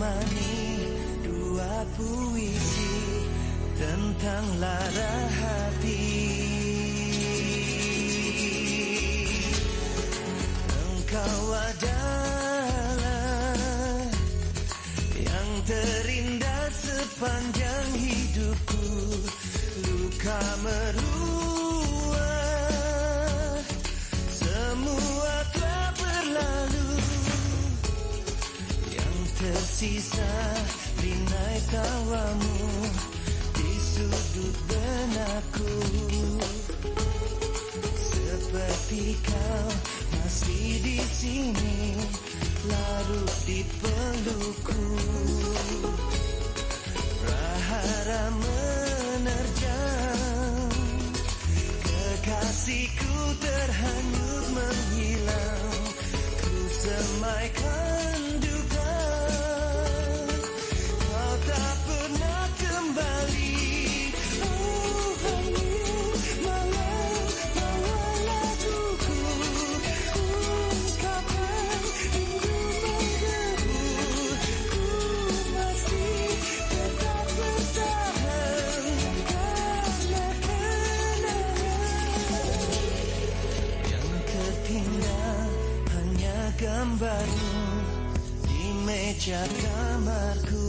ditemani dua puisi tentang lara hati. Engkau adalah yang terindah sepanjang hidupku. Luka meruah tersisa Linai tawamu Di sudut benakku. Seperti kau masih di sini Larut di pelukku Rahara menerjang Kekasihku terhanyut menghilang. Ku semaikan gambarmu Di meja kamarku.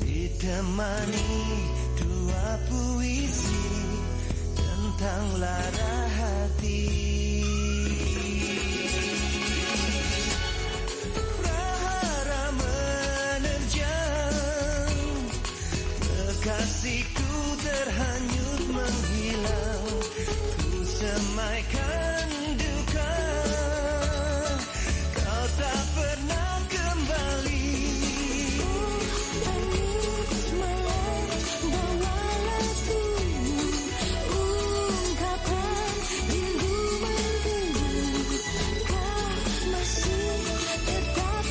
Ditemani dua puisi Tentang lara hati. Kekasihku terhanyut menghilang. Ku semaikan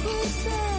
She said.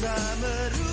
Meru